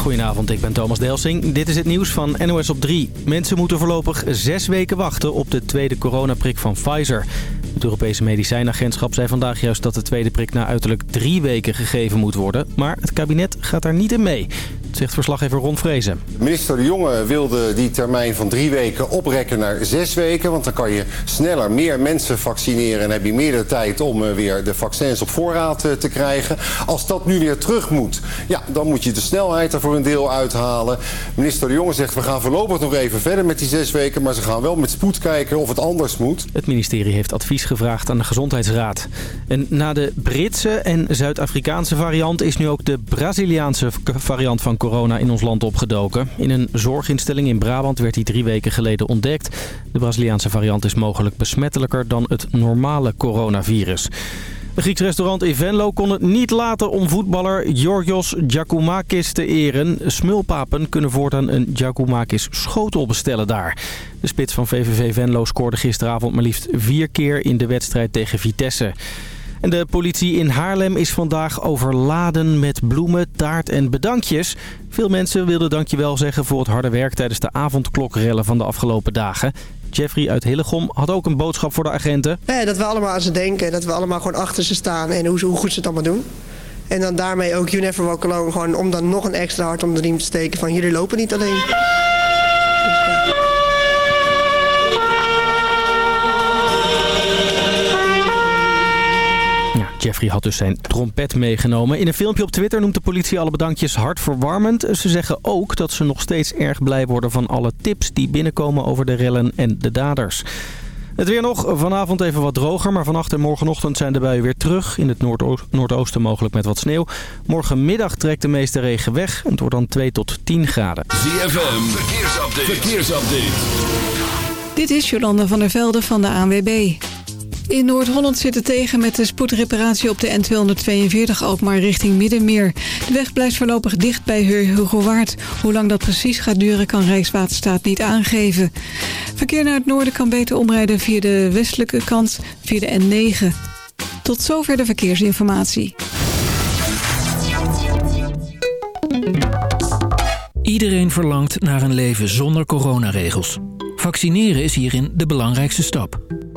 Goedenavond, ik ben Thomas Delsing. Dit is het nieuws van NOS op 3. Mensen moeten voorlopig zes weken wachten op de tweede coronaprik van Pfizer. Het Europese Medicijnagentschap zei vandaag juist dat de tweede prik na uiterlijk drie weken gegeven moet worden. Maar het kabinet gaat daar niet in mee zegt verslaggever Ron Vrezen. Minister De Jonge wilde die termijn van drie weken oprekken naar zes weken. Want dan kan je sneller meer mensen vaccineren en heb je meer de tijd om eh, weer de vaccins op voorraad eh, te krijgen. Als dat nu weer terug moet, ja, dan moet je de snelheid er voor een deel uithalen. Minister De Jonge zegt we gaan voorlopig nog even verder met die zes weken. Maar ze gaan wel met spoed kijken of het anders moet. Het ministerie heeft advies gevraagd aan de Gezondheidsraad. En na de Britse en Zuid-Afrikaanse variant is nu ook de Braziliaanse variant van corona in ons land opgedoken. In een zorginstelling in Brabant werd hij drie weken geleden ontdekt. De Braziliaanse variant is mogelijk besmettelijker dan het normale coronavirus. Een Grieks restaurant in Venlo kon het niet laten om voetballer Georgios Giacomakis te eren. Smulpapen kunnen voortaan een Giacomakis schotel bestellen daar. De spits van VVV Venlo scoorde gisteravond maar liefst vier keer in de wedstrijd tegen Vitesse. En de politie in Haarlem is vandaag overladen met bloemen, taart en bedankjes. Veel mensen wilden dankjewel zeggen voor het harde werk tijdens de avondklokrellen van de afgelopen dagen. Jeffrey uit Hillegom had ook een boodschap voor de agenten. Dat we allemaal aan ze denken, dat we allemaal gewoon achter ze staan en hoe, hoe goed ze het allemaal doen. En dan daarmee ook You Never Walk Alone, gewoon om dan nog een extra hart om de riem te steken van jullie lopen niet alleen. Jeffrey had dus zijn trompet meegenomen. In een filmpje op Twitter noemt de politie alle bedankjes hartverwarmend. Ze zeggen ook dat ze nog steeds erg blij worden van alle tips die binnenkomen over de rellen en de daders. Het weer nog. Vanavond even wat droger, maar vannacht en morgenochtend zijn de buien weer terug. In het noordoosten mogelijk met wat sneeuw. Morgenmiddag trekt de meeste regen weg en het wordt dan 2 tot 10 graden. ZFM, verkeersupdate. verkeersupdate. Dit is Jolanda van der Velde van de ANWB. In Noord-Holland zit het tegen met de spoedreparatie op de N242 Alkmaar richting Middenmeer. De weg blijft voorlopig dicht bij Heurhugowaard. Hoe lang dat precies gaat duren kan Rijkswaterstaat niet aangeven. Verkeer naar het noorden kan beter omrijden via de westelijke kant via de N9. Tot zover de verkeersinformatie. Iedereen verlangt naar een leven zonder coronaregels. Vaccineren is hierin de belangrijkste stap.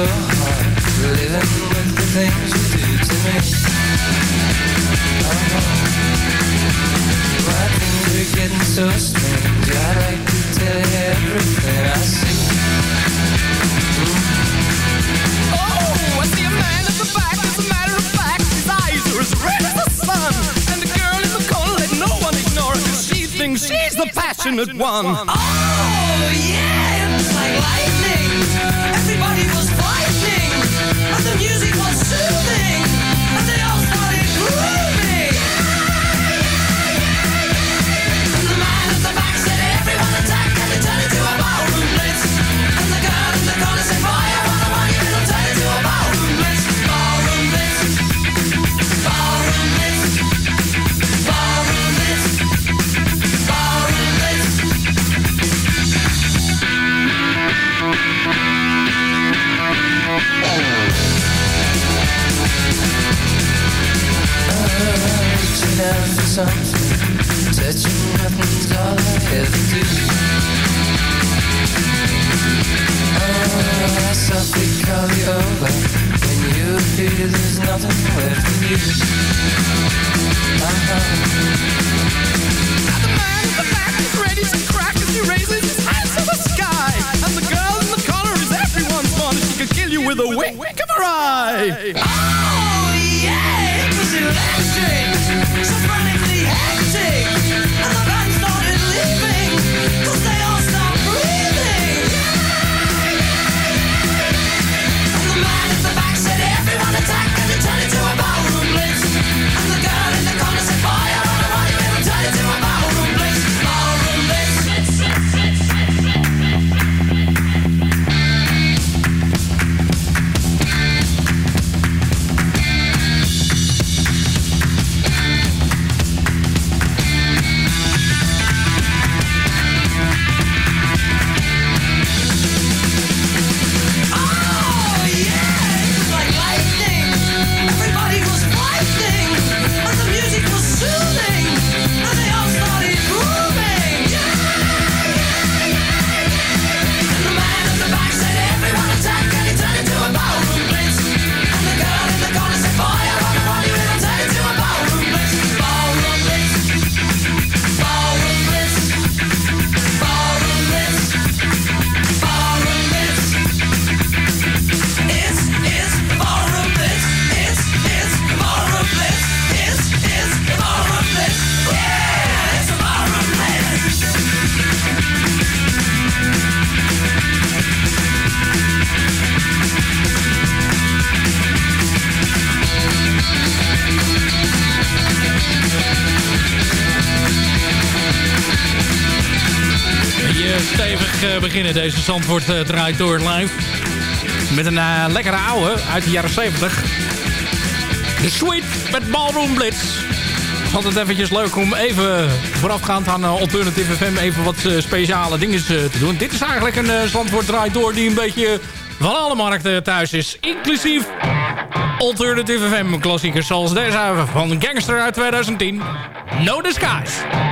so hard Living with the things you do to me. Oh My things are getting so strange? I like to tell you everything I see. Oh, I see a man at the back. A matter of fact, his eyes are as red as the sun. And the girl in the corner, let no one ignore her She thinks she's the passionate one. Oh, yeah! Zandvoort eh, draait door live. Met een eh, lekkere ouwe uit de jaren 70. De Sweet met Ballroom Blitz. Het vond het eventjes leuk om even voorafgaand aan eh, Alternative FM even wat speciale dingen te doen. Dit is eigenlijk een Zandvoort draait door die een beetje van alle markten thuis is. Inclusief Alternative FM klassiekers zoals deze van Gangster uit 2010. No Disguise.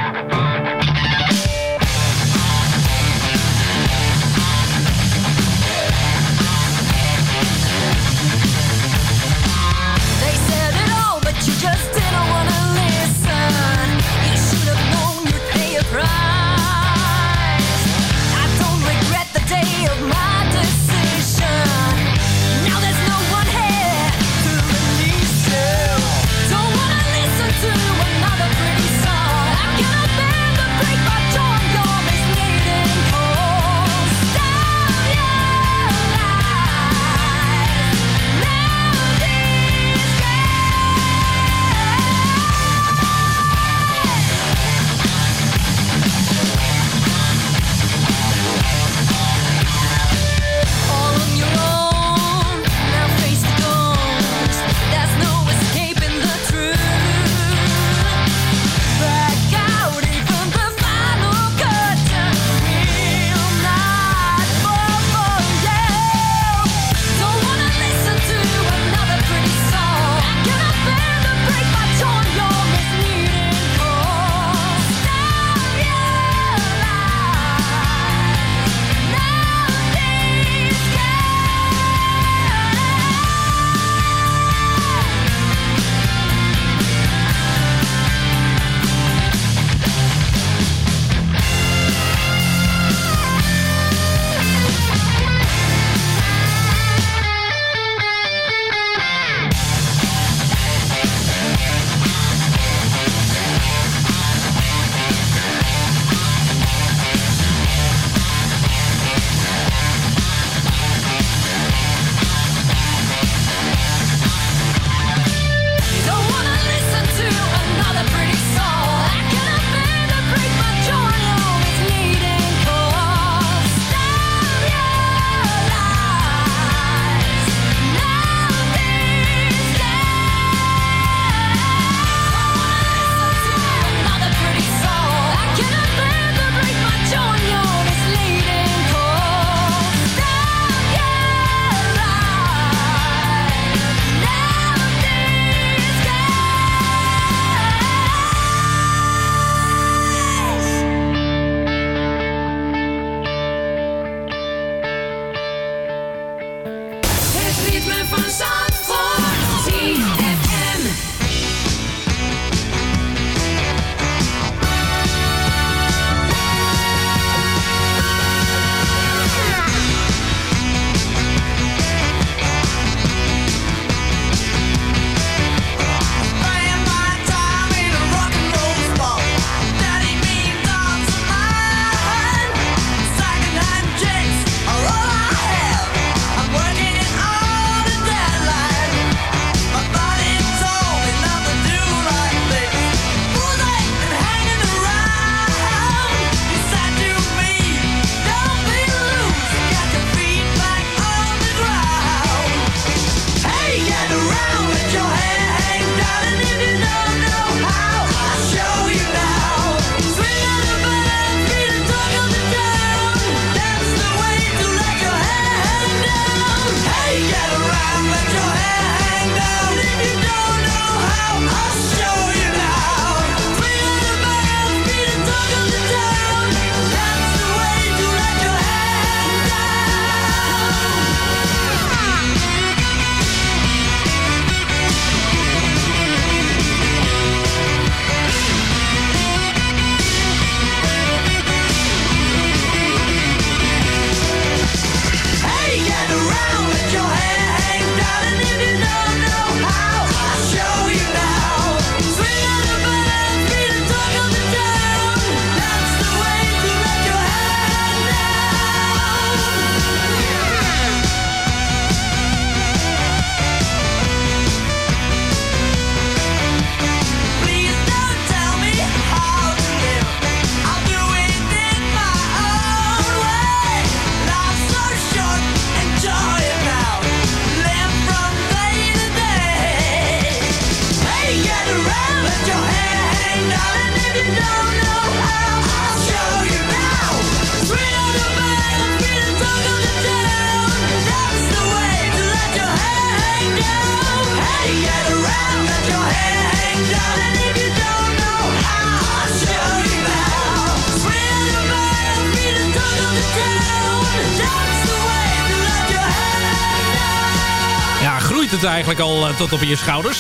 Eigenlijk al eh, tot op je schouders?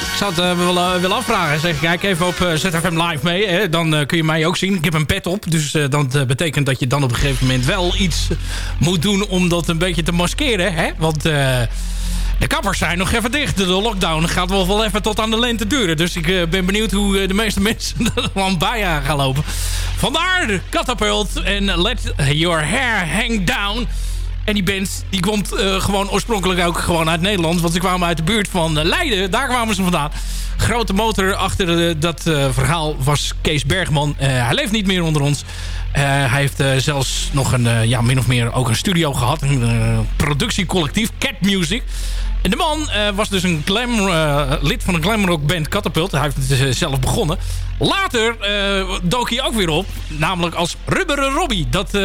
Ik zou het eh, wel eh, willen afvragen. Zeg, kijk even op ZFM Live mee. Hè? Dan kun je mij ook zien. Ik heb een pet op. Dus dat betekent dat je dan op een gegeven moment wel iets moet doen... om dat een beetje te maskeren. Hè? Want de kappers zijn nog even dicht. De lockdown gaat wel, wel even tot aan de lente duren. Dus ik ben benieuwd hoe de meeste mensen er dan bij aan gaan lopen. Vandaar Catapult en Let Your Hair Hang Down... En die band die komt eh, gewoon oorspronkelijk ook gewoon uit Nederland. Want ze kwamen uit de buurt van eh, Leiden. Daar kwamen ze vandaan. Grote motor achter eh, dat verhaal was Kees Bergman. Hij leeft niet meer onder ons. Hij heeft zelfs nog een, ja, min of meer ook een studio gehad. Een productiecollectief, Cat Music. En de man eh, was dus een glam, eh, lid van een glamrockband Catapult. Hij heeft het eh, zelf begonnen. Later dook hij ook weer op. Namelijk als Rubberen Robbie. Dat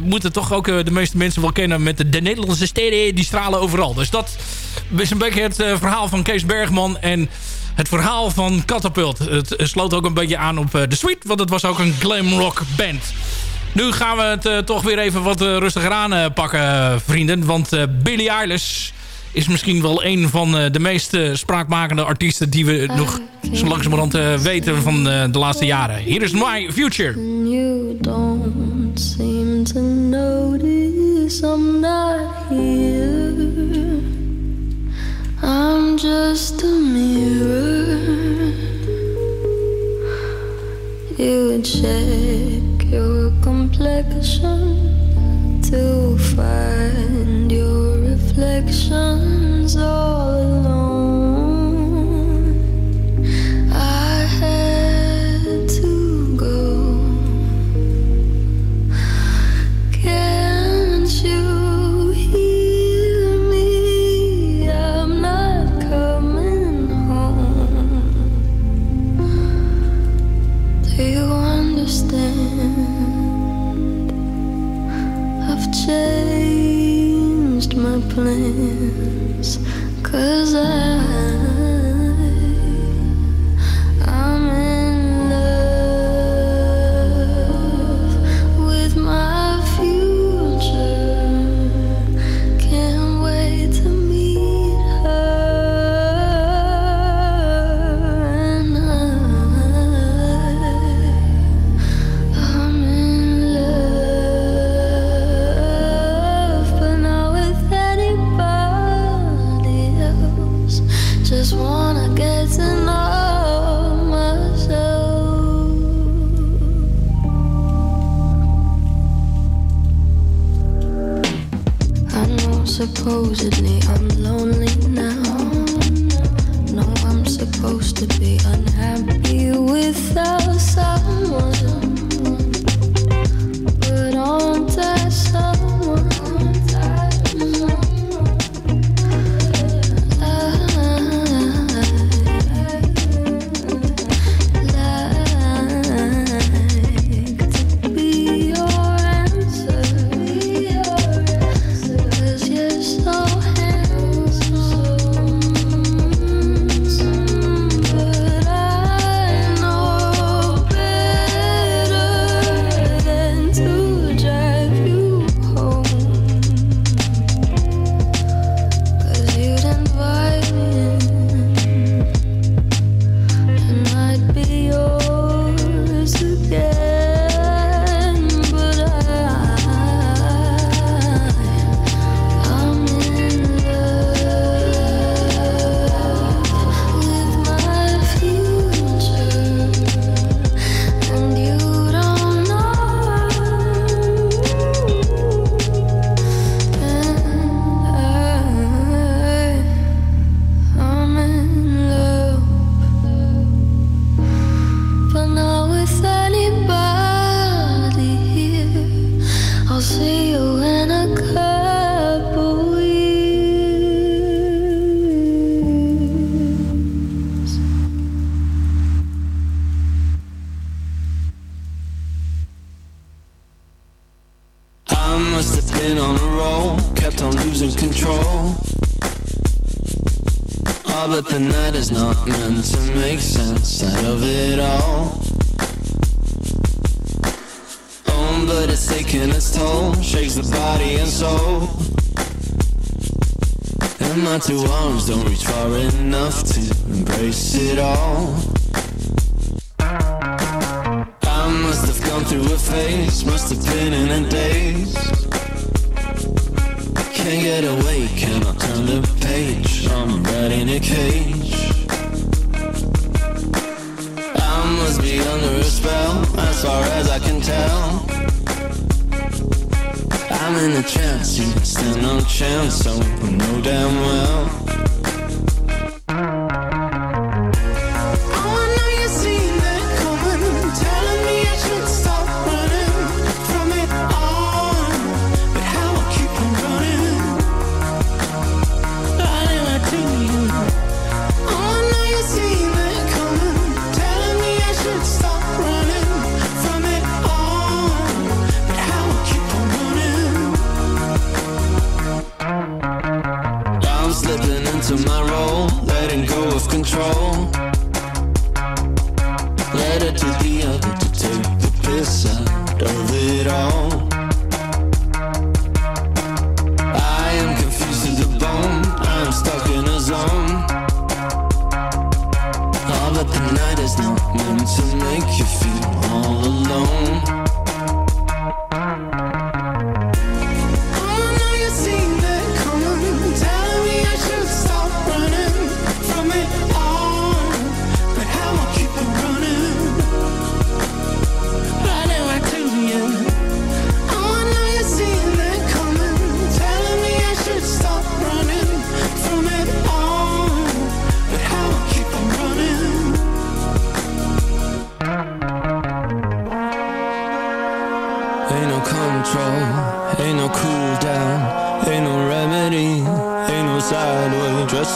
moeten toch ook de meeste mensen wel kennen met de, de Nederlandse steden. Die stralen overal. Dus dat is een beetje het verhaal van Kees Bergman. En het verhaal van Catapult. Het sloot ook een beetje aan op The Sweet. Want het was ook een glamrock band. Nu gaan we het toch weer even wat rustiger aan pakken, eh, vrienden. Want Billie Eilish is misschien wel een van eh, de meest eh, spraakmakende artiesten... die we nog zo langzamerhand eh, weten van de laatste jaren. Hier is My Future. You don't seem to notice I'm not here. I'm just a mirror. You check your complexion to find reflections all alone. But it's taking its toll. Shakes the body and soul. And my two arms don't reach far enough to embrace it all. I must have gone through a phase, must have been in a daze. Can't get away, cannot turn the page. I'm right in a cage. I must be under a spell, as far as I can tell. I'm in a trance, you stand no chance, I know damn well.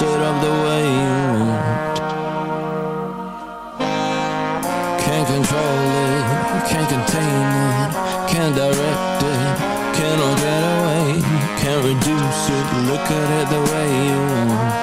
It up the way you want. Can't control it, can't contain it, can't direct it, cannot get away, can't reduce it, look at it the way you want.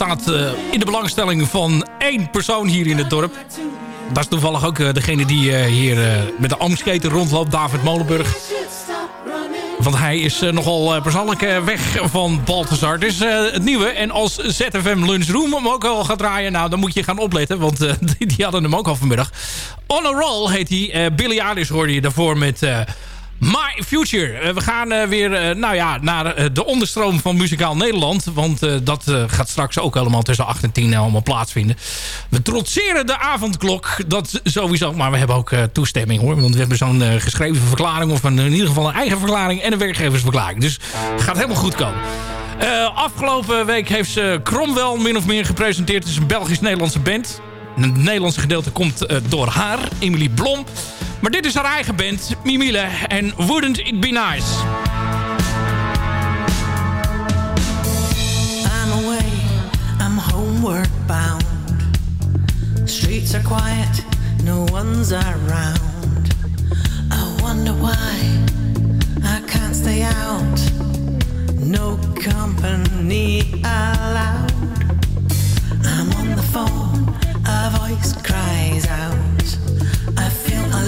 Staat eh, in de belangstelling van één persoon hier in het dorp. Dat is toevallig ook eh, degene die eh, hier met de amskater rondloopt, David Molenburg. Want hij is nogal persoonlijk weg van Balthazar. Dus het nieuwe. En als ZFM Lunchroom hem ook al gaat draaien... nou, dan moet je gaan opletten. Want die, hadden hem ook al vanmiddag. On a Roll heet hij. Billy Eilish hoorde je daarvoor met... My Future. Eh, we gaan eh, weer eh, nou ja, naar de onderstroom van Muzikaal Nederland. Want dat gaat straks ook helemaal tussen 8 en 10 allemaal plaatsvinden. We trotseren de avondklok. Dat sowieso. Maar we hebben ook toestemming hoor. Want we hebben zo'n geschreven verklaring. Of in ieder geval een eigen verklaring. En een werkgeversverklaring. Dus het gaat helemaal goed komen. Afgelopen week heeft ze Cromwell min of meer gepresenteerd. Het is een Belgisch-Nederlandse band. Het Nederlandse gedeelte komt door haar, Emily Blom. Maar dit is haar eigen band, Mimile. En Wouldn't It Be Nice? I'm away, I'm homeward bound. Streets are quiet, no one's around. I wonder why I can't stay out. No company allowed. I'm on the phone, a voice cries out.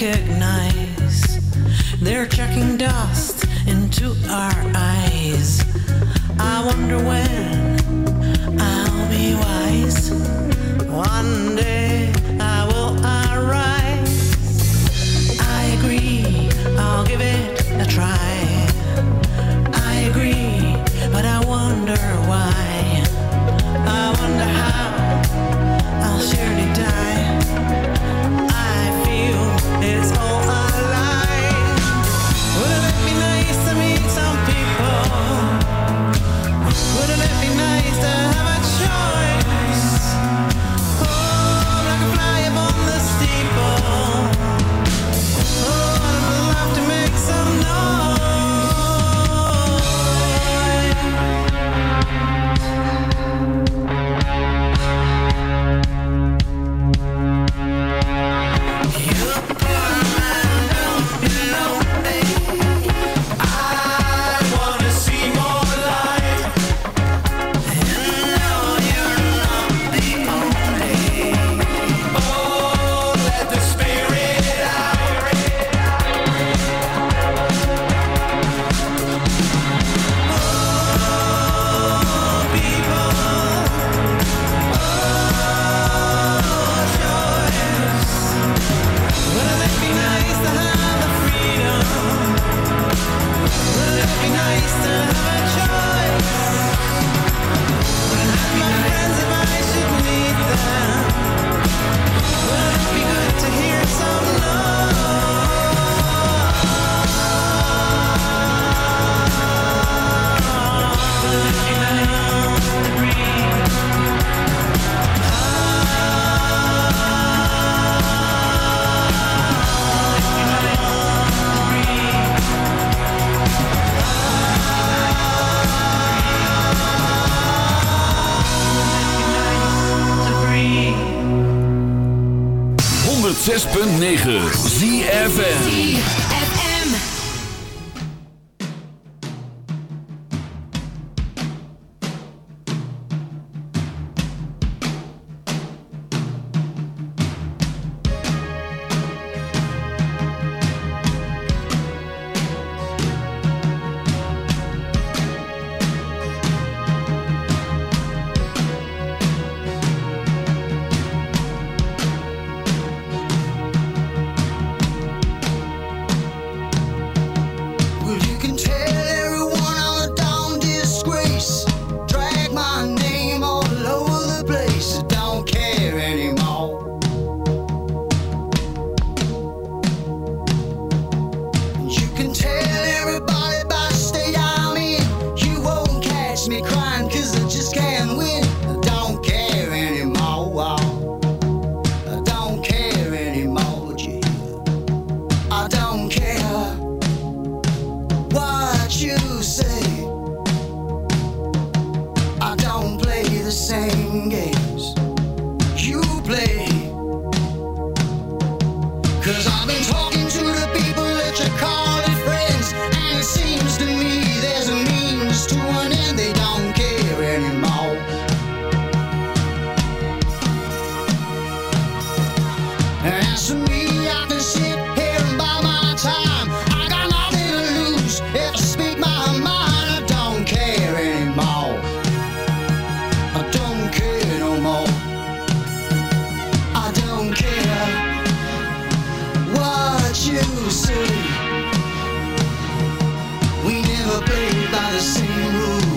recognize. They're chucking dust into our eyes. I wonder when I'll be wise. One day. 106.9 ZFN you see. We never played by the same rules.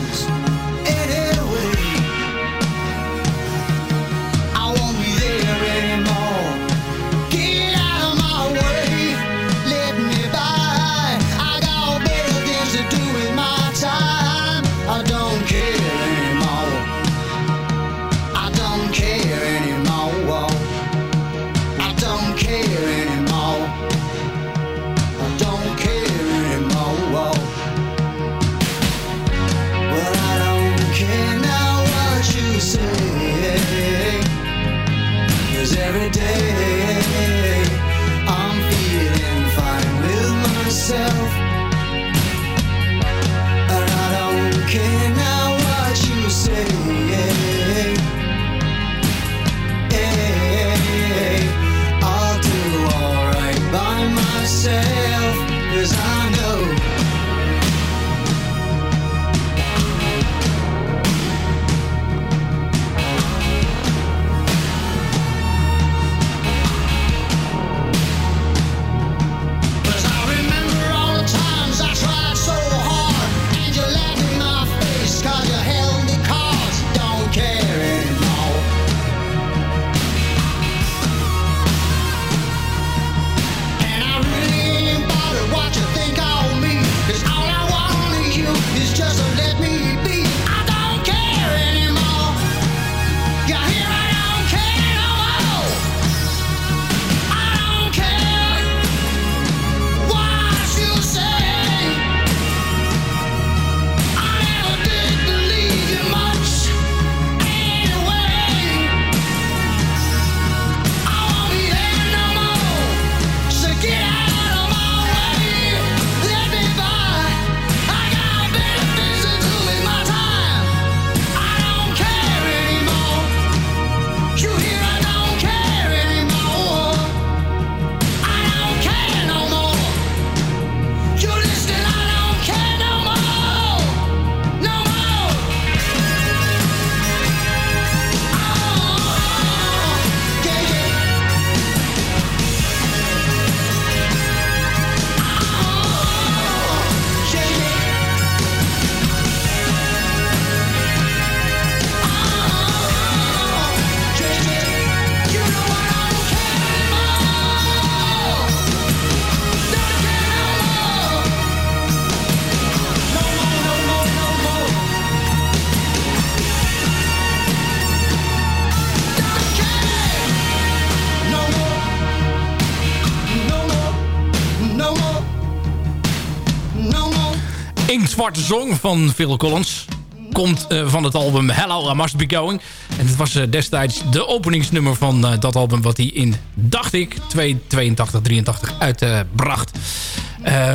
Zwarte Zong van Phil Collins. Komt eh, van het album Hello, I Must Be Going. En het was eh, destijds de openingsnummer van eh, dat album... wat hij in, dacht ik, 82, 83 uitbracht.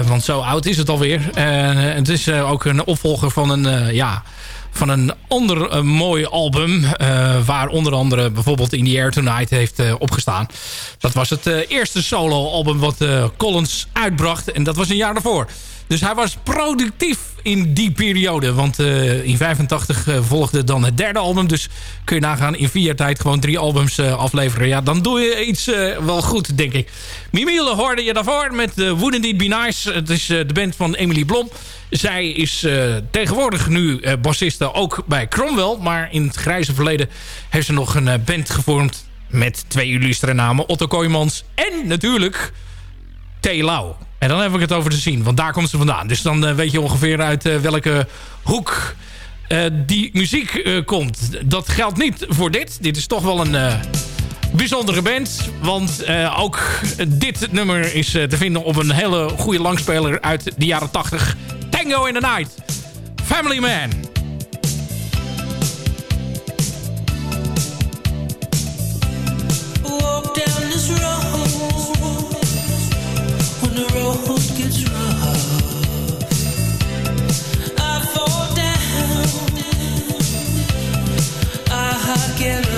want zo oud is het alweer. het is ook een opvolger van een... ja, van een ander een mooi album. Waar onder andere bijvoorbeeld In The Air Tonight heeft opgestaan. Dat was het eerste solo-album wat Collins uitbracht. En dat was een jaar daarvoor. Dus hij was productief in die periode. Want eh, in 85 eh, volgde dan het derde album. Dus kun je nagaan in vier jaar tijd gewoon drie albums eh, afleveren. Ja, dan doe je iets wel goed, denk ik. Mimiele hoorde je daarvoor met uh, Wouldn't It Be Nice. Het is de band van Emily Blom. Zij is tegenwoordig nu bassiste ook bij Cromwell. Maar in het grijze verleden heeft ze nog een band gevormd... met twee illustere namen. Otto Kooijmans en natuurlijk... T. En dan heb ik het over te zien, want daar komt ze vandaan. Dus dan eh, weet je ongeveer uit eh, welke hoek eh, die muziek komt. Dat geldt niet voor dit. Dit is toch wel een bijzondere band. Want ook dit nummer is te vinden op een hele goede langspeler uit de jaren 80. Tango in the Night. Family Man. together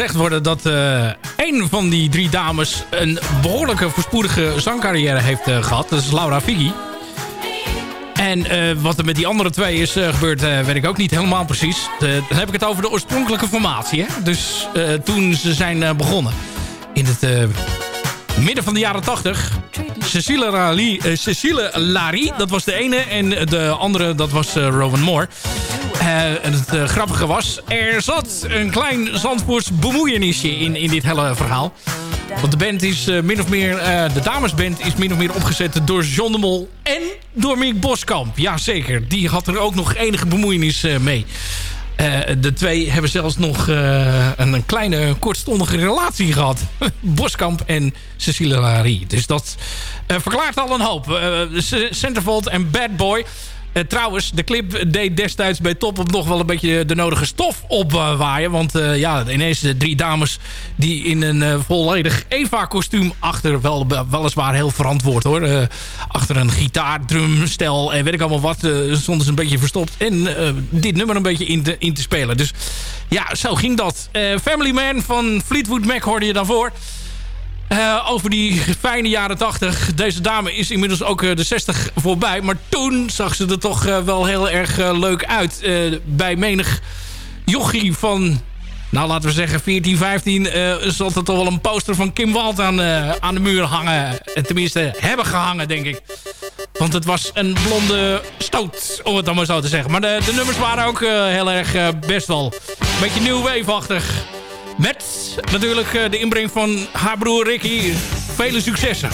gezegd worden dat eh één van die drie dames... een behoorlijke voorspoedige zangcarrière heeft eh, gehad. Dat is Laura Figi. En eh, wat er met die andere twee is gebeurd, weet ik ook niet helemaal precies. Dan heb ik het over de oorspronkelijke formatie. Hè? Dus toen ze zijn begonnen. In het midden van de jaren 80. Cecile Lari, dat was de ene. En de andere, dat was Rowan Moore. Eh, het eh, grappige was, er zat een klein Zandvoorts bemoeienisje in, in dit hele verhaal. Want de band is eh, min of meer, de damesband is min of meer opgezet door John de Mol en door Mick Boskamp. Jazeker, die had er ook nog enige bemoeienis mee. De twee hebben zelfs nog een, een kleine kortstondige relatie gehad. Boskamp en Cecile Lari. Dus dat verklaart al een hoop. Centerfold en Bad Boy. Eh, trouwens, de clip deed destijds bij Top op nog wel een beetje de nodige stof opwaaien. want eh, ja, ineens de drie dames die in een eh, volledig Eva-kostuum achter, wel, weliswaar heel verantwoord hoor. eh, achter een gitaar, drumstel en weet ik allemaal wat, eh, stonden ze een beetje verstopt. En eh, dit nummer een beetje in te, in te spelen. Dus ja, zo ging dat. Eh, Family Man van Fleetwood Mac hoorde je daarvoor. Eh, over die fijne jaren 80. Deze dame is inmiddels ook eh, de 60 voorbij. Maar toen zag ze er toch eh, wel heel erg leuk uit. Bij menig jochie van... Nou, laten we zeggen 14, 15... eh zat er toch wel een poster van Kim Wald aan, aan de muur hangen. En tenminste, hebben gehangen, denk ik. Want het was een blonde stoot, om het dan maar zo te zeggen. Maar de, de nummers waren ook heel erg best wel een beetje new wave-achtig. Met natuurlijk eh, de inbreng van haar broer Ricky. Vele successen.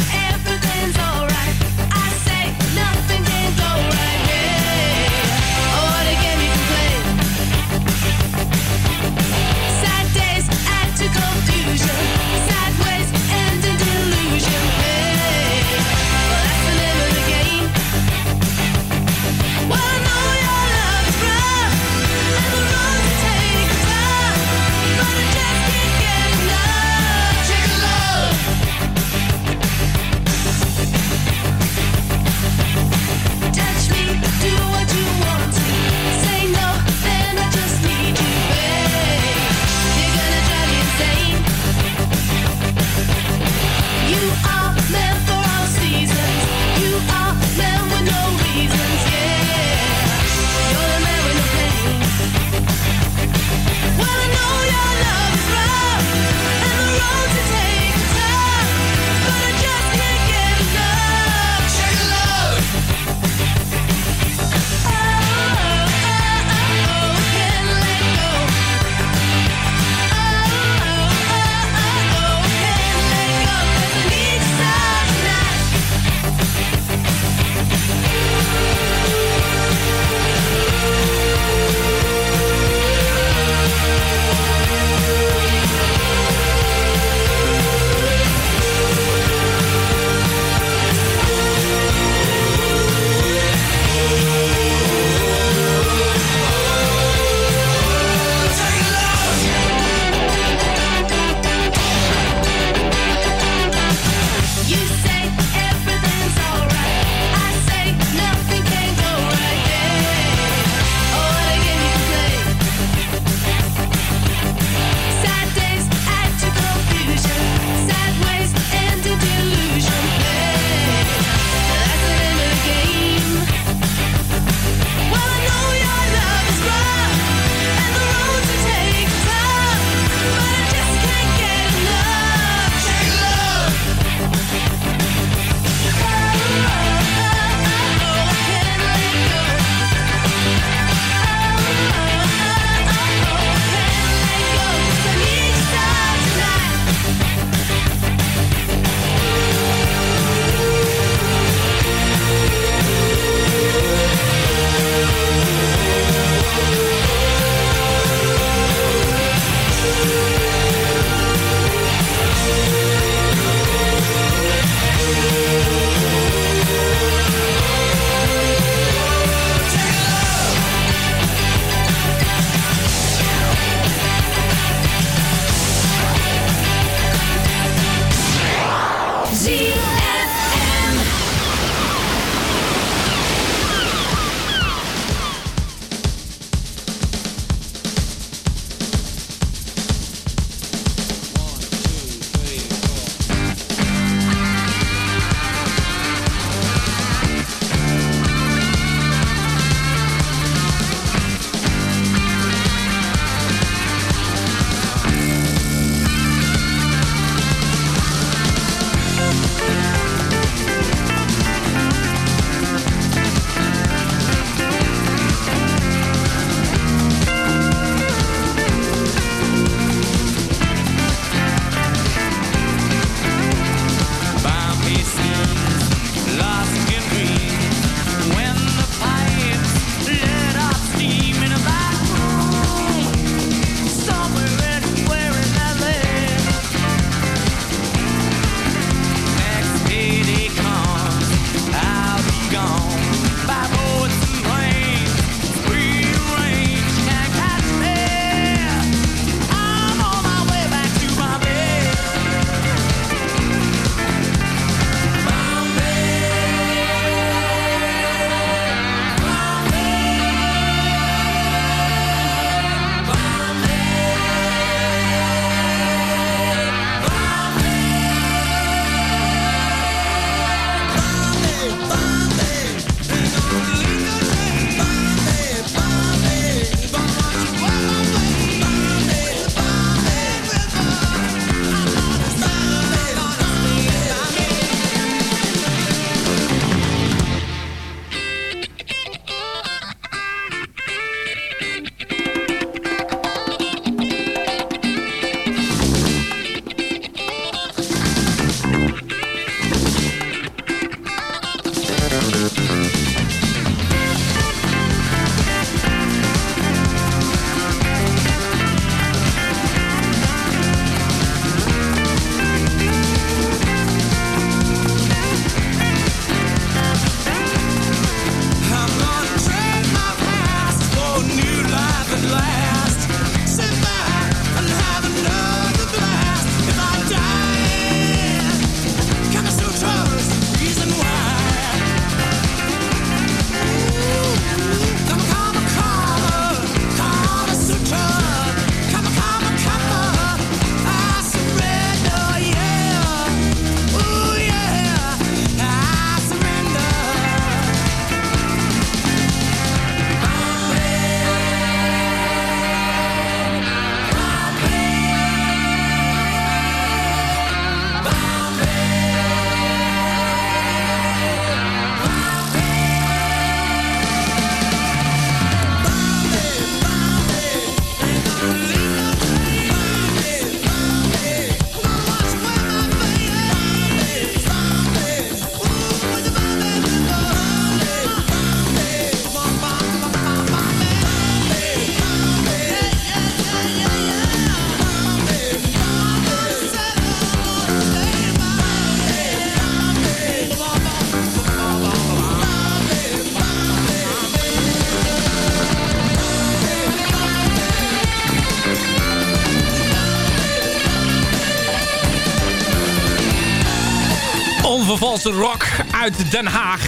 Uit Den Haag.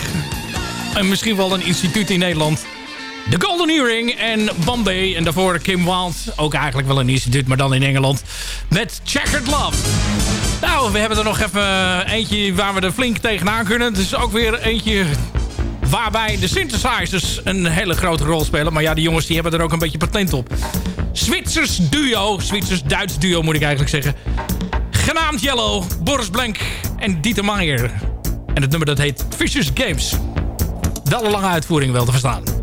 En misschien wel een instituut in Nederland. De Golden Earring en Bombay. En daarvoor Kim Wild. Ook eigenlijk wel een instituut, maar dan in Engeland. Met Checkered Love. Nou, we hebben er nog even eentje waar we er flink tegenaan kunnen. Het is ook weer eentje waarbij de synthesizers een hele grote rol spelen. Maar ja, die jongens die hebben er ook een beetje patent op. Zwitsers duo, Zwitsers-Duits duo moet ik eigenlijk zeggen. Genaamd Yellow, Boris Blank en Dieter Maier. En het nummer dat heet Vicious Games. Wel een lange uitvoering wel te verstaan.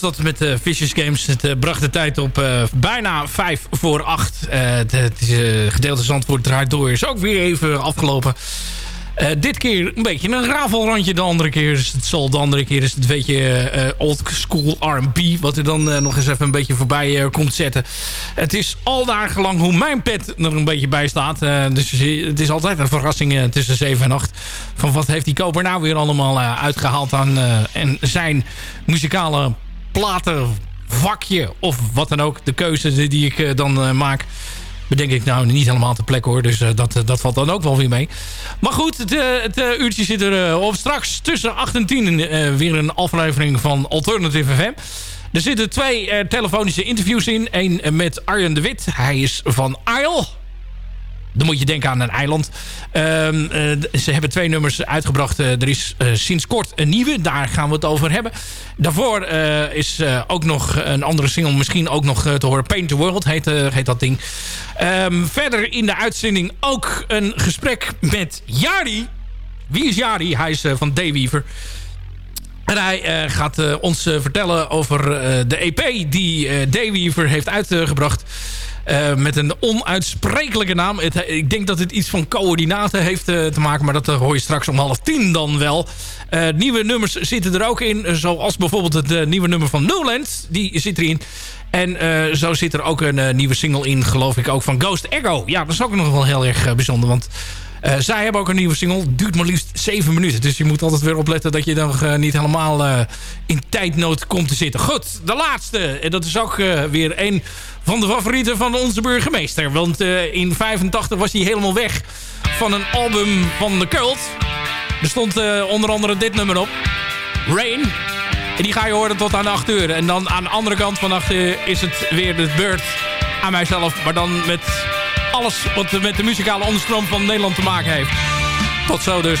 Was dat met uh, Vicious Games. Het uh, bracht de tijd op uh, bijna 5 voor 8. het gedeelte Zandvoort draait door. Is ook weer even afgelopen. Dit keer een beetje een rafelrandje. De andere keer is het sol. De andere keer is het een beetje uh, old school R&B. Wat er dan nog eens even een beetje voorbij komt zetten. Het is al dagenlang hoe mijn pet er een beetje bij staat. dus het is altijd een verrassing tussen 7 en 8. Van wat heeft die koper nou weer allemaal uitgehaald aan en zijn muzikale platenvakje. Of wat dan ook. De keuze die ik dan maak bedenk ik nou niet helemaal te plek hoor. Dus uh, dat, dat valt dan ook wel weer mee. Maar goed, het, uurtje zit er op. Straks tussen 8 en 10 weer een aflevering van Alternative FM. Er zitten twee telefonische interviews in. Eén met Arjen de Wit. Hij is van Isle. Dan moet je denken aan een eiland. Uh, uh, ze hebben twee nummers uitgebracht. Uh, er is sinds kort een nieuwe. Daar gaan we het over hebben. Daarvoor is ook nog een andere single. Misschien ook nog te horen. Paint the World heet, heet dat ding. Um, verder in de uitzending ook een gesprek met Jari. Wie is Jari? Hij is van Dayweaver. En hij gaat ons vertellen over de EP die Dayweaver heeft uitgebracht. Met een onuitsprekelijke naam. Ik denk dat het iets van coördinaten heeft te maken. Maar dat hoor je straks om half tien dan wel. nieuwe nummers zitten er ook in. Zoals bijvoorbeeld het nieuwe nummer van Newland. Die zit erin. En zo zit er ook een nieuwe single in, geloof ik, ook van Ghost Echo. Ja, dat is ook nog wel heel erg bijzonder, want zij hebben ook een nieuwe single. Duurt maar liefst 7 minuten, dus je moet altijd weer opletten dat je dan niet helemaal in tijdnood komt te zitten. Goed, de laatste. En dat is ook weer een van de favorieten van onze burgemeester. Want in 85 was hij helemaal weg van een album van The Cult. Er stond onder andere dit nummer op. Rain. En die ga je horen tot aan de 8 uur. En dan aan de andere kant van 8 uur is het weer de beurt aan mijzelf. Maar dan met alles wat met de muzikale onderstroom van Nederland te maken heeft. Tot zo dus.